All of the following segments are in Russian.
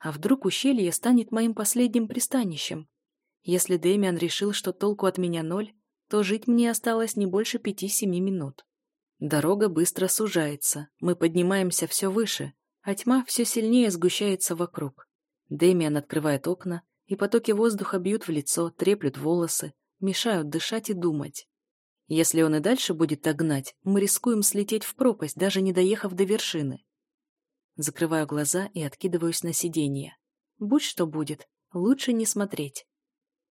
А вдруг ущелье станет моим последним пристанищем? Если Дэмиан решил, что толку от меня ноль, то жить мне осталось не больше пяти-семи минут. Дорога быстро сужается, мы поднимаемся все выше, а тьма все сильнее сгущается вокруг. Дэмиан открывает окна, и потоки воздуха бьют в лицо, треплют волосы, мешают дышать и думать. Если он и дальше будет так гнать, мы рискуем слететь в пропасть, даже не доехав до вершины. Закрываю глаза и откидываюсь на сиденье. Будь что будет, лучше не смотреть.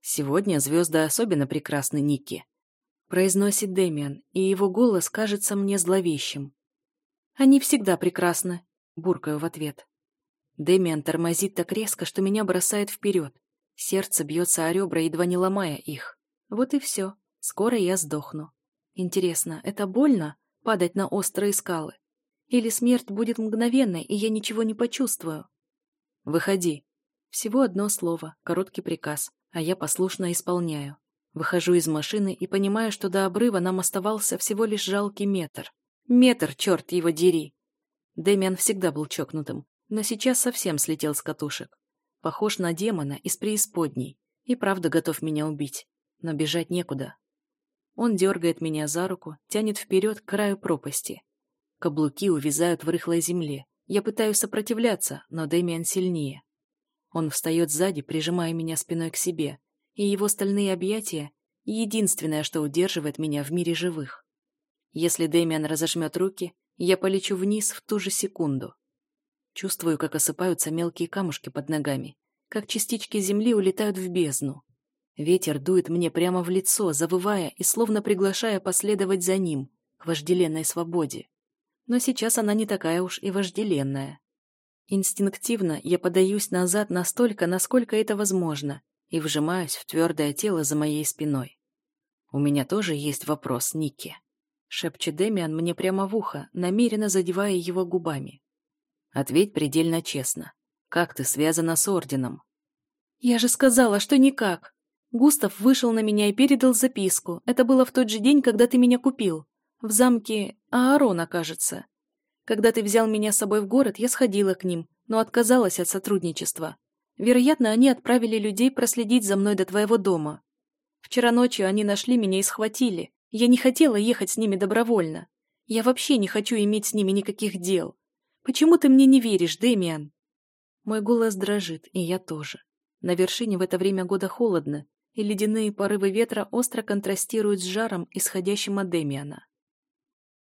Сегодня звезды особенно прекрасны, Ники. Произносит Дэмиан, и его голос кажется мне зловещим. Они всегда прекрасны, буркаю в ответ. Дэмиан тормозит так резко, что меня бросает вперед. Сердце бьется о ребра, едва не ломая их. Вот и все. Скоро я сдохну. Интересно, это больно — падать на острые скалы? Или смерть будет мгновенной, и я ничего не почувствую? Выходи. Всего одно слово, короткий приказ, а я послушно исполняю. Выхожу из машины и понимаю, что до обрыва нам оставался всего лишь жалкий метр. Метр, черт его дери! Дэмиан всегда был чокнутым, но сейчас совсем слетел с катушек. Похож на демона из преисподней и правда готов меня убить. Но бежать некуда. Он дергает меня за руку, тянет вперед к краю пропасти. Каблуки увязают в рыхлой земле. Я пытаюсь сопротивляться, но Дэмиан сильнее. Он встает сзади, прижимая меня спиной к себе, и его стальные объятия — единственное, что удерживает меня в мире живых. Если Дэмиан разожмет руки, я полечу вниз в ту же секунду. Чувствую, как осыпаются мелкие камушки под ногами, как частички земли улетают в бездну. Ветер дует мне прямо в лицо, завывая и словно приглашая последовать за ним, к вожделенной свободе но сейчас она не такая уж и вожделенная. Инстинктивно я подаюсь назад настолько, насколько это возможно, и вжимаюсь в твердое тело за моей спиной. «У меня тоже есть вопрос, Ники», — шепчет Демиан мне прямо в ухо, намеренно задевая его губами. «Ответь предельно честно. Как ты связана с Орденом?» «Я же сказала, что никак. Густав вышел на меня и передал записку. Это было в тот же день, когда ты меня купил. В замке Аарона, кажется. Когда ты взял меня с собой в город, я сходила к ним, но отказалась от сотрудничества. Вероятно, они отправили людей проследить за мной до твоего дома. Вчера ночью они нашли меня и схватили. Я не хотела ехать с ними добровольно. Я вообще не хочу иметь с ними никаких дел. Почему ты мне не веришь, Дэмиан?» Мой голос дрожит, и я тоже. На вершине в это время года холодно, и ледяные порывы ветра остро контрастируют с жаром, исходящим от Демиана.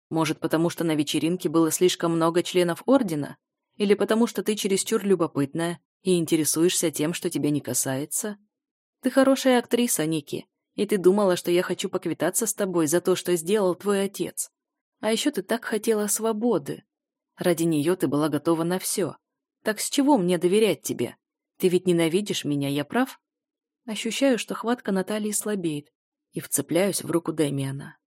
Может, потому что на вечеринке было слишком много членов Ордена? Или потому что ты чересчур любопытная и интересуешься тем, что тебя не касается? Ты хорошая актриса, Ники, и ты думала, что я хочу поквитаться с тобой за то, что сделал твой отец. А еще ты так хотела свободы. Ради нее ты была готова на все. Так с чего мне доверять тебе? Ты ведь ненавидишь меня, я прав? Ощущаю, что хватка Натальи слабеет, и вцепляюсь в руку Дэмиана.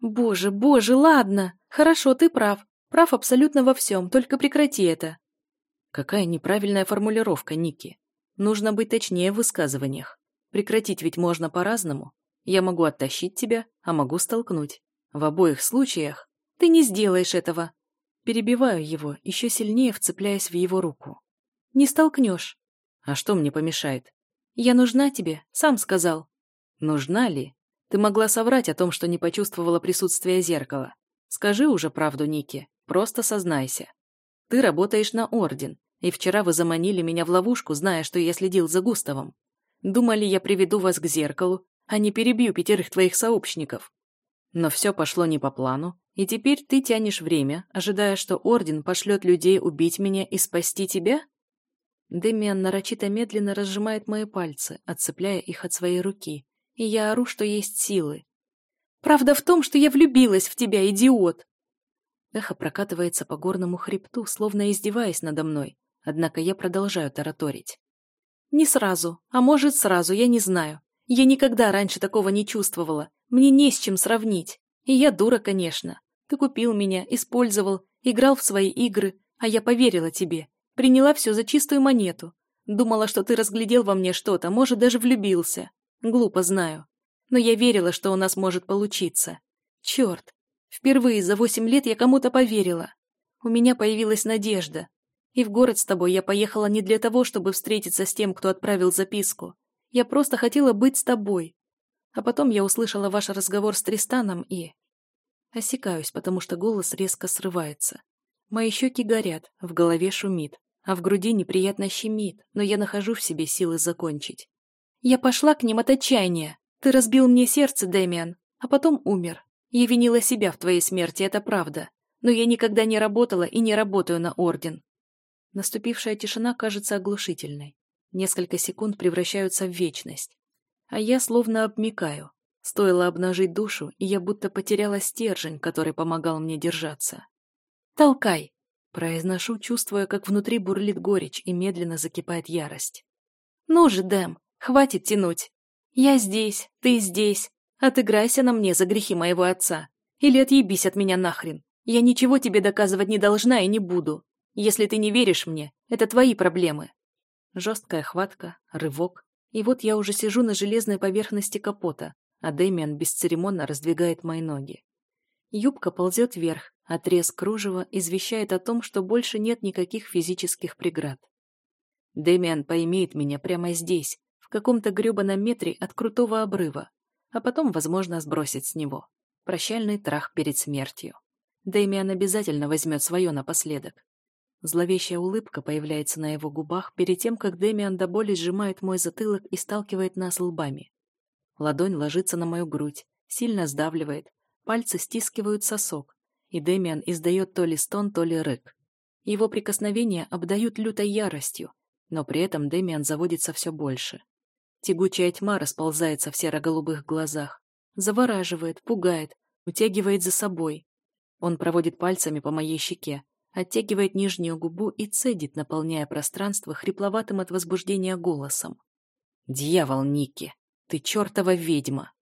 «Боже, боже, ладно! Хорошо, ты прав. Прав абсолютно во всем, только прекрати это». Какая неправильная формулировка, Ники. Нужно быть точнее в высказываниях. Прекратить ведь можно по-разному. Я могу оттащить тебя, а могу столкнуть. В обоих случаях ты не сделаешь этого. Перебиваю его, еще сильнее вцепляясь в его руку. Не столкнешь. А что мне помешает? Я нужна тебе, сам сказал. Нужна ли? Ты могла соврать о том, что не почувствовала присутствие зеркала. Скажи уже правду, Ники, просто сознайся. Ты работаешь на Орден, и вчера вы заманили меня в ловушку, зная, что я следил за Густавом. Думали, я приведу вас к зеркалу, а не перебью пятерых твоих сообщников. Но все пошло не по плану, и теперь ты тянешь время, ожидая, что Орден пошлет людей убить меня и спасти тебя? Демиан нарочито медленно разжимает мои пальцы, отцепляя их от своей руки, и я ору, что есть силы. «Правда в том, что я влюбилась в тебя, идиот!» Эхо прокатывается по горному хребту, словно издеваясь надо мной, однако я продолжаю тараторить. «Не сразу, а может сразу, я не знаю. Я никогда раньше такого не чувствовала, мне не с чем сравнить. И я дура, конечно. Ты купил меня, использовал, играл в свои игры, а я поверила тебе, приняла все за чистую монету. Думала, что ты разглядел во мне что-то, может, даже влюбился. Глупо знаю. Но я верила, что у нас может получиться. Черт! Впервые за восемь лет я кому-то поверила. У меня появилась надежда. И в город с тобой я поехала не для того, чтобы встретиться с тем, кто отправил записку. Я просто хотела быть с тобой. А потом я услышала ваш разговор с Тристаном и... Осекаюсь, потому что голос резко срывается. Мои щеки горят, в голове шумит, а в груди неприятно щемит, но я нахожу в себе силы закончить. Я пошла к ним от отчаяния. Ты разбил мне сердце, Дэмиан, а потом умер. Я винила себя в твоей смерти, это правда. Но я никогда не работала и не работаю на Орден. Наступившая тишина кажется оглушительной. Несколько секунд превращаются в вечность. А я словно обмикаю. Стоило обнажить душу, и я будто потеряла стержень, который помогал мне держаться. «Толкай!» – произношу, чувствуя, как внутри бурлит горечь и медленно закипает ярость. «Ну же, Дэм, хватит тянуть! Я здесь, ты здесь. Отыграйся на мне за грехи моего отца. Или отъебись от меня нахрен. Я ничего тебе доказывать не должна и не буду. Если ты не веришь мне, это твои проблемы. Жесткая хватка, рывок. И вот я уже сижу на железной поверхности капота, а Дэмиан бесцеремонно раздвигает мои ноги. Юбка ползет вверх, отрез кружева извещает о том, что больше нет никаких физических преград. Дэмиан поимеет меня прямо здесь, в каком-то грёбаном метре от крутого обрыва, а потом, возможно, сбросит с него. Прощальный трах перед смертью. Дэмиан обязательно возьмет свое напоследок. Зловещая улыбка появляется на его губах перед тем, как Дэмиан до боли сжимает мой затылок и сталкивает нас лбами. Ладонь ложится на мою грудь, сильно сдавливает, пальцы стискивают сосок, и Дэмиан издает то ли стон, то ли рык. Его прикосновения обдают лютой яростью, но при этом Дэмиан заводится все больше. Тягучая тьма расползается в серо-голубых глазах, завораживает, пугает, утягивает за собой. Он проводит пальцами по моей щеке, оттягивает нижнюю губу и цедит, наполняя пространство хрипловатым от возбуждения голосом. «Дьявол, Ники! Ты чертова ведьма!»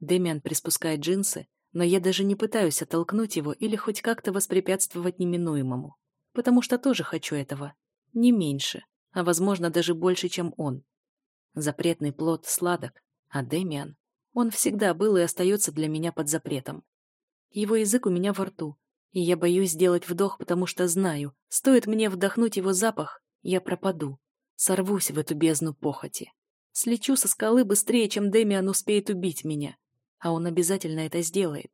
Дэмиан приспускает джинсы, но я даже не пытаюсь оттолкнуть его или хоть как-то воспрепятствовать неминуемому, потому что тоже хочу этого. Не меньше, а возможно даже больше, чем он. Запретный плод сладок, а Дэмиан, он всегда был и остается для меня под запретом. Его язык у меня во рту, и я боюсь сделать вдох, потому что знаю, стоит мне вдохнуть его запах, я пропаду, сорвусь в эту бездну похоти. Слечу со скалы быстрее, чем Демиан успеет убить меня. А он обязательно это сделает.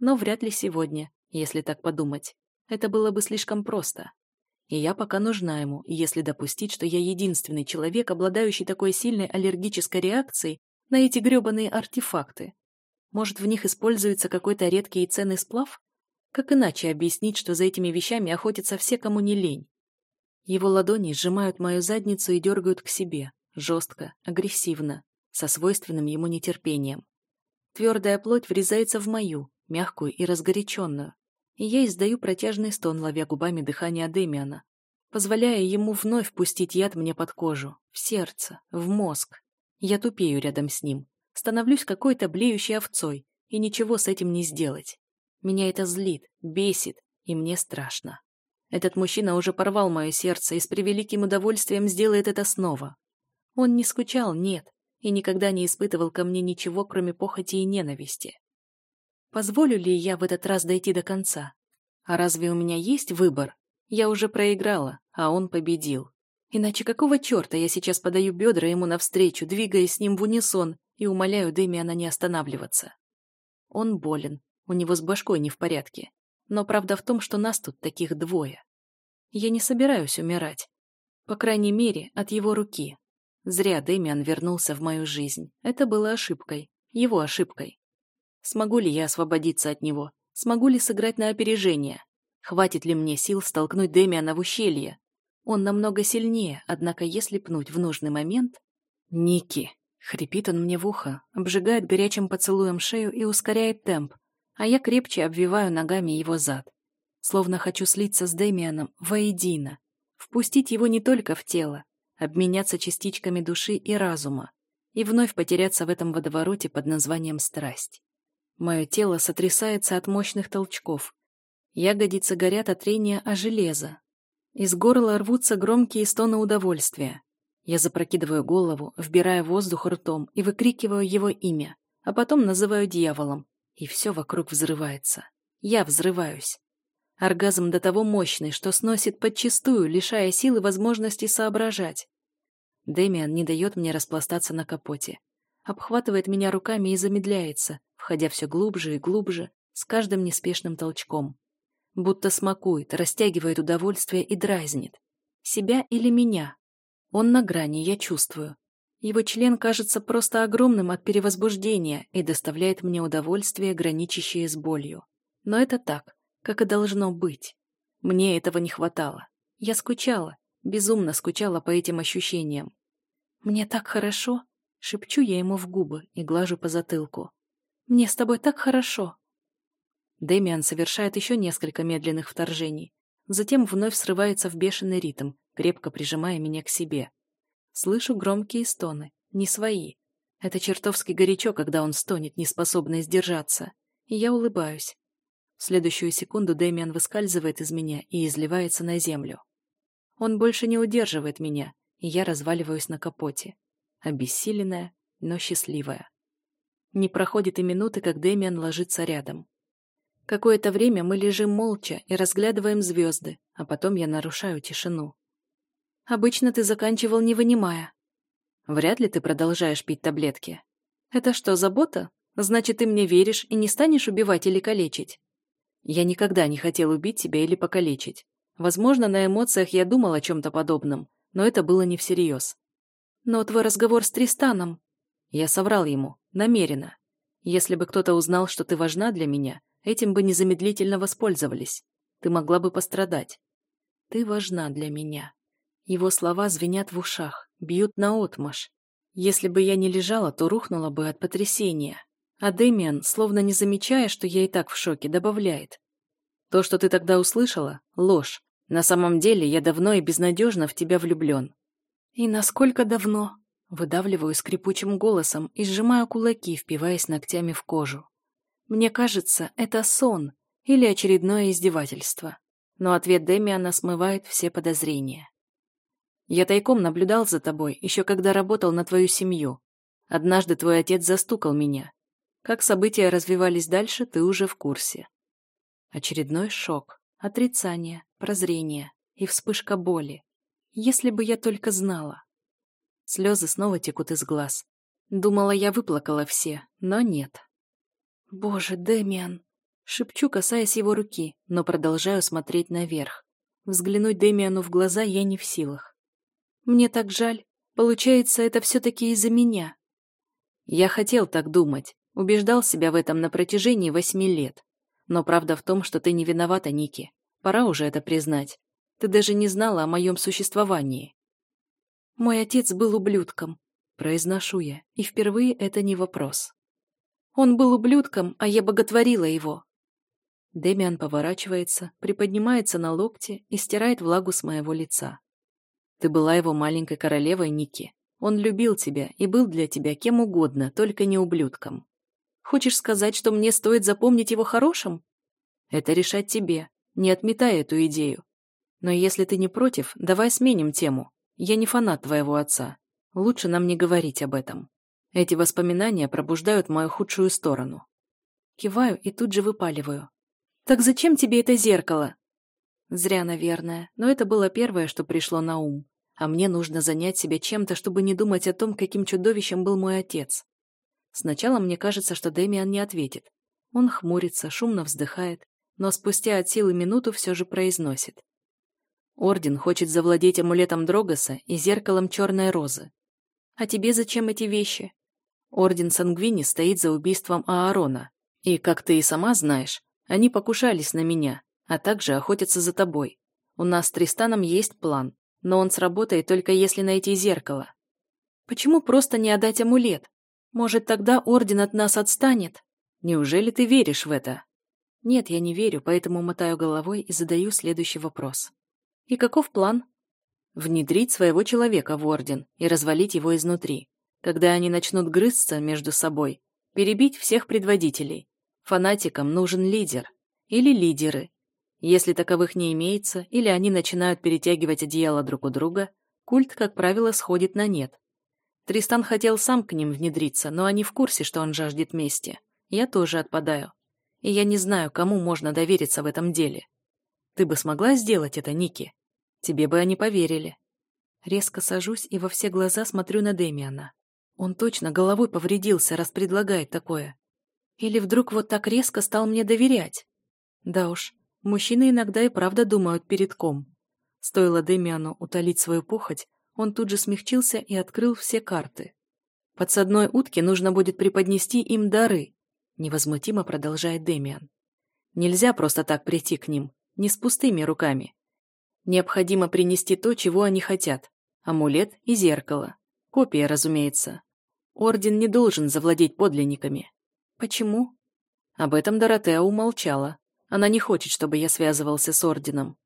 Но вряд ли сегодня, если так подумать. Это было бы слишком просто. И я пока нужна ему, если допустить, что я единственный человек, обладающий такой сильной аллергической реакцией на эти грёбаные артефакты. Может, в них используется какой-то редкий и ценный сплав? Как иначе объяснить, что за этими вещами охотятся все, кому не лень? Его ладони сжимают мою задницу и дергают к себе, жестко, агрессивно, со свойственным ему нетерпением. Твердая плоть врезается в мою, мягкую и разгоряченную, и я издаю протяжный стон, ловя губами дыхание Демиана, позволяя ему вновь пустить яд мне под кожу, в сердце, в мозг. Я тупею рядом с ним, становлюсь какой-то блеющей овцой, и ничего с этим не сделать. Меня это злит, бесит, и мне страшно. Этот мужчина уже порвал мое сердце и с превеликим удовольствием сделает это снова. Он не скучал, нет, и никогда не испытывал ко мне ничего, кроме похоти и ненависти. Позволю ли я в этот раз дойти до конца? А разве у меня есть выбор? Я уже проиграла, а он победил. Иначе какого черта я сейчас подаю бедра ему навстречу, двигаясь с ним в унисон, и умоляю Дэмиана не останавливаться? Он болен, у него с башкой не в порядке. Но правда в том, что нас тут таких двое. Я не собираюсь умирать. По крайней мере, от его руки. Зря Дэмиан вернулся в мою жизнь. Это было ошибкой. Его ошибкой. Смогу ли я освободиться от него? Смогу ли сыграть на опережение? Хватит ли мне сил столкнуть Дэмиана в ущелье? Он намного сильнее, однако если пнуть в нужный момент... «Ники!» — хрипит он мне в ухо, обжигает горячим поцелуем шею и ускоряет темп, а я крепче обвиваю ногами его зад. Словно хочу слиться с Дэмианом воедино, впустить его не только в тело, обменяться частичками души и разума и вновь потеряться в этом водовороте под названием страсть. Мое тело сотрясается от мощных толчков. Ягодицы горят от трения о железо. Из горла рвутся громкие стоны удовольствия. Я запрокидываю голову, вбирая воздух ртом и выкрикиваю его имя, а потом называю дьяволом, и все вокруг взрывается. Я взрываюсь. Оргазм до того мощный, что сносит подчистую, лишая силы возможности соображать. Дэмиан не дает мне распластаться на капоте. Обхватывает меня руками и замедляется, входя все глубже и глубже, с каждым неспешным толчком. Будто смакует, растягивает удовольствие и дразнит. Себя или меня? Он на грани, я чувствую. Его член кажется просто огромным от перевозбуждения и доставляет мне удовольствие, граничащее с болью. Но это так, как и должно быть. Мне этого не хватало. Я скучала, безумно скучала по этим ощущениям. «Мне так хорошо!» — шепчу я ему в губы и глажу по затылку. «Мне с тобой так хорошо!» Дэмиан совершает еще несколько медленных вторжений, затем вновь срывается в бешеный ритм, крепко прижимая меня к себе. Слышу громкие стоны, не свои. Это чертовски горячо, когда он стонет, не способный сдержаться. И я улыбаюсь. В следующую секунду Дэмиан выскальзывает из меня и изливается на землю. Он больше не удерживает меня, и я разваливаюсь на капоте. Обессиленная, но счастливая. Не проходит и минуты, как Дэмиан ложится рядом. Какое-то время мы лежим молча и разглядываем звезды, а потом я нарушаю тишину. Обычно ты заканчивал, не вынимая. Вряд ли ты продолжаешь пить таблетки. Это что, забота? Значит, ты мне веришь и не станешь убивать или калечить? Я никогда не хотел убить тебя или покалечить. Возможно, на эмоциях я думал о чем-то подобном, но это было не всерьез. Но твой разговор с Тристаном... Я соврал ему, намеренно. Если бы кто-то узнал, что ты важна для меня, этим бы незамедлительно воспользовались. Ты могла бы пострадать. Ты важна для меня. Его слова звенят в ушах, бьют наотмашь. Если бы я не лежала, то рухнула бы от потрясения. А Дэмиан, словно не замечая, что я и так в шоке, добавляет. То, что ты тогда услышала – ложь. На самом деле я давно и безнадежно в тебя влюблен. И насколько давно? Выдавливаю скрипучим голосом и сжимаю кулаки, впиваясь ногтями в кожу. Мне кажется, это сон или очередное издевательство. Но ответ Дэмиана смывает все подозрения. Я тайком наблюдал за тобой, еще когда работал на твою семью. Однажды твой отец застукал меня. Как события развивались дальше, ты уже в курсе. Очередной шок, отрицание, прозрение и вспышка боли. Если бы я только знала. Слезы снова текут из глаз. Думала, я выплакала все, но нет. Боже, Дэмиан! Шепчу, касаясь его руки, но продолжаю смотреть наверх. Взглянуть Дэмиану в глаза я не в силах. Мне так жаль. Получается, это все-таки из-за меня. Я хотел так думать, убеждал себя в этом на протяжении восьми лет. Но правда в том, что ты не виновата, Ники. Пора уже это признать. Ты даже не знала о моем существовании. Мой отец был ублюдком, произношу я, и впервые это не вопрос. Он был ублюдком, а я боготворила его. Демиан поворачивается, приподнимается на локте и стирает влагу с моего лица. Ты была его маленькой королевой, Ники. Он любил тебя и был для тебя кем угодно, только не ублюдком. Хочешь сказать, что мне стоит запомнить его хорошим? Это решать тебе. Не отметай эту идею. Но если ты не против, давай сменим тему. Я не фанат твоего отца. Лучше нам не говорить об этом. Эти воспоминания пробуждают мою худшую сторону. Киваю и тут же выпаливаю. «Так зачем тебе это зеркало?» Зря, наверное, но это было первое, что пришло на ум а мне нужно занять себя чем-то, чтобы не думать о том, каким чудовищем был мой отец. Сначала мне кажется, что Дэмиан не ответит. Он хмурится, шумно вздыхает, но спустя от силы минуту все же произносит. Орден хочет завладеть амулетом Дрогоса и зеркалом Черной Розы. А тебе зачем эти вещи? Орден Сангвини стоит за убийством Аарона. И, как ты и сама знаешь, они покушались на меня, а также охотятся за тобой. У нас с Тристаном есть план, но он сработает только если найти зеркало. Почему просто не отдать амулет? Может, тогда Орден от нас отстанет? Неужели ты веришь в это? Нет, я не верю, поэтому мотаю головой и задаю следующий вопрос. И каков план? Внедрить своего человека в Орден и развалить его изнутри. Когда они начнут грызться между собой, перебить всех предводителей. Фанатикам нужен лидер. Или лидеры. Если таковых не имеется, или они начинают перетягивать одеяло друг у друга, культ, как правило, сходит на нет. Тристан хотел сам к ним внедриться, но они в курсе, что он жаждет мести. Я тоже отпадаю. И я не знаю, кому можно довериться в этом деле. Ты бы смогла сделать это, Ники? Тебе бы они поверили. Резко сажусь и во все глаза смотрю на Демиана. Он точно головой повредился, раз предлагает такое. Или вдруг вот так резко стал мне доверять? Да уж, мужчины иногда и правда думают перед ком. Стоило Демиану утолить свою похоть, он тут же смягчился и открыл все карты. Подсадной утке нужно будет преподнести им дары, невозмутимо продолжает Демиан. Нельзя просто так прийти к ним, не с пустыми руками. Необходимо принести то, чего они хотят. Амулет и зеркало. Копия, разумеется. Орден не должен завладеть подлинниками. Почему? Об этом Доротеа умолчала. Она не хочет, чтобы я связывался с Орденом.